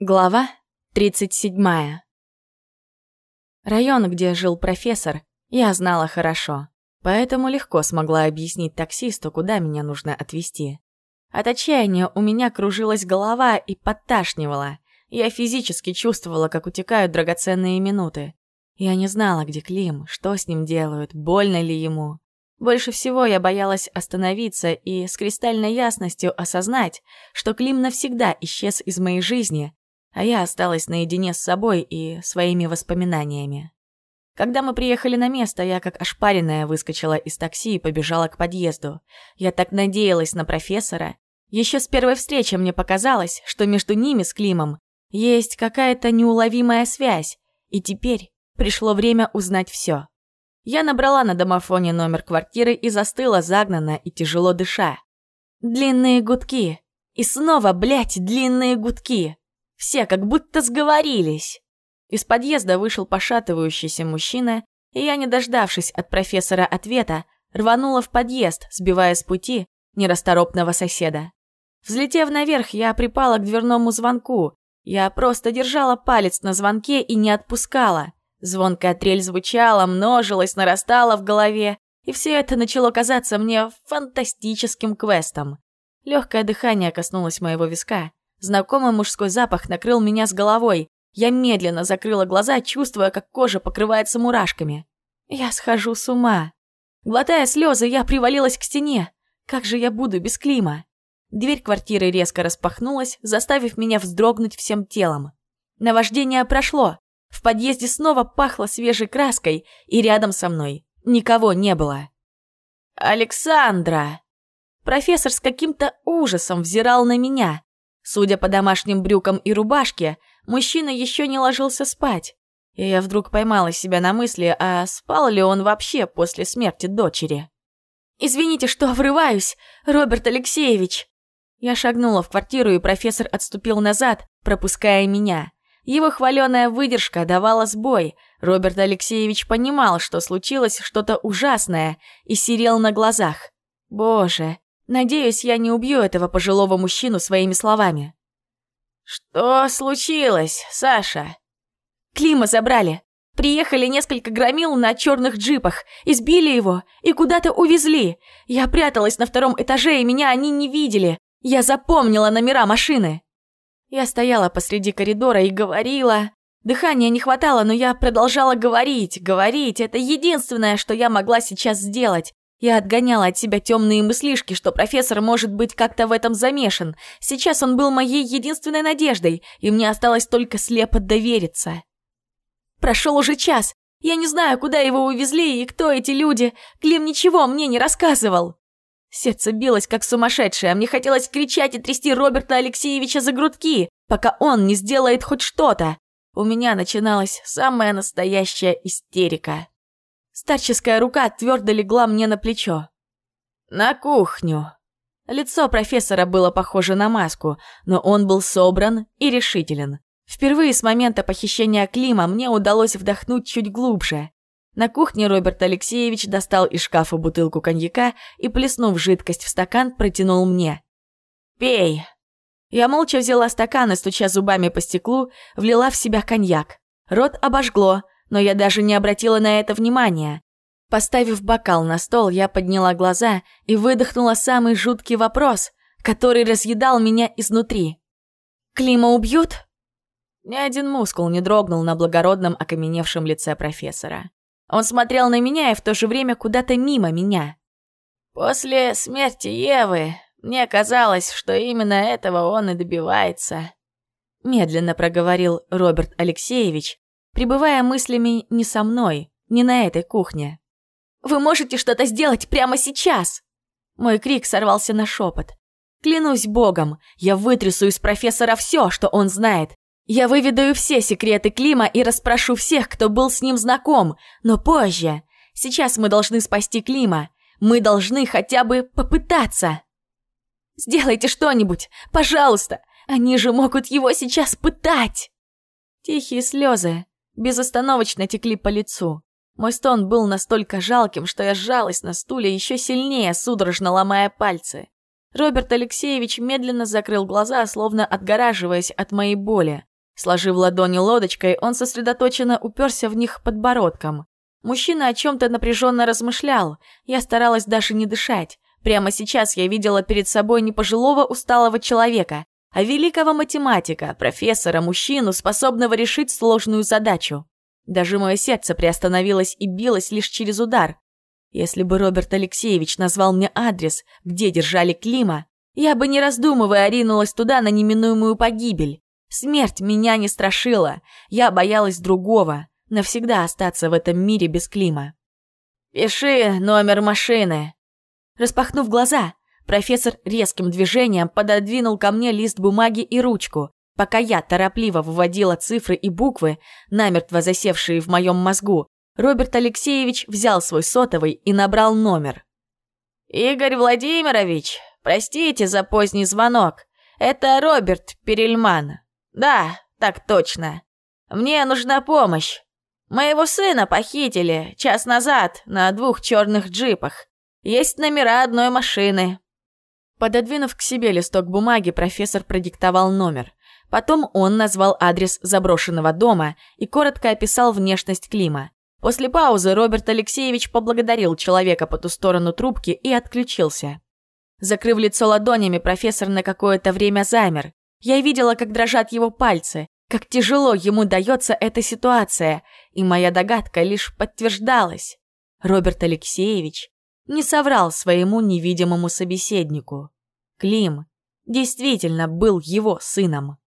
Глава 37. Район, где жил профессор, я знала хорошо, поэтому легко смогла объяснить таксисту, куда меня нужно отвезти. От отчаяния у меня кружилась голова и подташнивала. Я физически чувствовала, как утекают драгоценные минуты. Я не знала, где Клим, что с ним делают, больно ли ему. Больше всего я боялась остановиться и с кристальной ясностью осознать, что Клим навсегда исчез из моей жизни, а я осталась наедине с собой и своими воспоминаниями. Когда мы приехали на место, я как ошпаренная выскочила из такси и побежала к подъезду. Я так надеялась на профессора. Еще с первой встречи мне показалось, что между ними с Климом есть какая-то неуловимая связь, и теперь пришло время узнать все. Я набрала на домофоне номер квартиры и застыла загнанно и тяжело дыша. Длинные гудки. И снова, блядь, длинные гудки. Все как будто сговорились. Из подъезда вышел пошатывающийся мужчина, и я, не дождавшись от профессора ответа, рванула в подъезд, сбивая с пути нерасторопного соседа. Взлетев наверх, я припала к дверному звонку. Я просто держала палец на звонке и не отпускала. Звонкая трель звучала, множилась, нарастала в голове, и все это начало казаться мне фантастическим квестом. Легкое дыхание коснулось моего виска, Знакомый мужской запах накрыл меня с головой. Я медленно закрыла глаза, чувствуя, как кожа покрывается мурашками. Я схожу с ума. Глотая слезы, я привалилась к стене. Как же я буду без Клима? Дверь квартиры резко распахнулась, заставив меня вздрогнуть всем телом. Наваждение прошло. В подъезде снова пахло свежей краской, и рядом со мной никого не было. «Александра!» Профессор с каким-то ужасом взирал на меня. Судя по домашним брюкам и рубашке, мужчина еще не ложился спать. И я вдруг поймала себя на мысли, а спал ли он вообще после смерти дочери. «Извините, что врываюсь, Роберт Алексеевич!» Я шагнула в квартиру, и профессор отступил назад, пропуская меня. Его хваленая выдержка давала сбой. Роберт Алексеевич понимал, что случилось что-то ужасное, и серел на глазах. Боже, Надеюсь, я не убью этого пожилого мужчину своими словами. «Что случилось, Саша?» «Клима забрали. Приехали несколько громил на черных джипах, избили его и куда-то увезли. Я пряталась на втором этаже, и меня они не видели. Я запомнила номера машины». Я стояла посреди коридора и говорила. Дыхания не хватало, но я продолжала говорить, говорить. Это единственное, что я могла сейчас сделать. Я отгоняла от себя темные мыслишки, что профессор может быть как-то в этом замешан. Сейчас он был моей единственной надеждой, и мне осталось только слепо довериться. Прошел уже час. Я не знаю, куда его увезли и кто эти люди. Клим ничего мне не рассказывал. Сердце билось, как сумасшедшее. Мне хотелось кричать и трясти Роберта Алексеевича за грудки, пока он не сделает хоть что-то. У меня начиналась самая настоящая истерика. Старческая рука твердо легла мне на плечо. «На кухню». Лицо профессора было похоже на маску, но он был собран и решителен. Впервые с момента похищения Клима мне удалось вдохнуть чуть глубже. На кухне Роберт Алексеевич достал из шкафа бутылку коньяка и, плеснув жидкость в стакан, протянул мне. «Пей». Я молча взяла стакан и, стуча зубами по стеклу, влила в себя коньяк. Рот обожгло, но я даже не обратила на это внимания. Поставив бокал на стол, я подняла глаза и выдохнула самый жуткий вопрос, который разъедал меня изнутри. «Клима убьют?» Ни один мускул не дрогнул на благородном окаменевшем лице профессора. Он смотрел на меня и в то же время куда-то мимо меня. «После смерти Евы мне казалось, что именно этого он и добивается», медленно проговорил Роберт Алексеевич, пребывая мыслями не со мной, не на этой кухне. «Вы можете что-то сделать прямо сейчас!» Мой крик сорвался на шепот. «Клянусь богом, я вытрясу из профессора все, что он знает. Я выведаю все секреты Клима и расспрошу всех, кто был с ним знаком, но позже. Сейчас мы должны спасти Клима. Мы должны хотя бы попытаться. Сделайте что-нибудь, пожалуйста. Они же могут его сейчас пытать. Тихие слезы безостановочно текли по лицу. Мой стон был настолько жалким, что я сжалась на стуле еще сильнее, судорожно ломая пальцы. Роберт Алексеевич медленно закрыл глаза, словно отгораживаясь от моей боли. Сложив ладони лодочкой, он сосредоточенно уперся в них подбородком. Мужчина о чем-то напряженно размышлял. Я старалась даже не дышать. Прямо сейчас я видела перед собой не пожилого усталого человека, а великого математика, профессора, мужчину, способного решить сложную задачу. Даже мое сердце приостановилось и билось лишь через удар. Если бы Роберт Алексеевич назвал мне адрес, где держали Клима, я бы, не раздумывая, ринулась туда на неминуемую погибель. Смерть меня не страшила, я боялась другого, навсегда остаться в этом мире без Клима. «Пиши номер машины». Распахнув глаза, профессор резким движением пододвинул ко мне лист бумаги и ручку, пока я торопливо выводила цифры и буквы, намертво засевшие в моем мозгу. Роберт Алексеевич взял свой сотовый и набрал номер. «Игорь Владимирович, простите за поздний звонок. Это Роберт Перельман. «Да, так точно. Мне нужна помощь. Моего сына похитили час назад на двух черных джипах. Есть номера одной машины». Пододвинув к себе листок бумаги, профессор продиктовал номер. Потом он назвал адрес заброшенного дома и коротко описал внешность Клима. После паузы Роберт Алексеевич поблагодарил человека по ту сторону трубки и отключился. Закрыв лицо ладонями, профессор на какое-то время замер. Я видела, как дрожат его пальцы, как тяжело ему дается эта ситуация, и моя догадка лишь подтверждалась. Роберт Алексеевич не соврал своему невидимому собеседнику. Клим действительно был его сыном.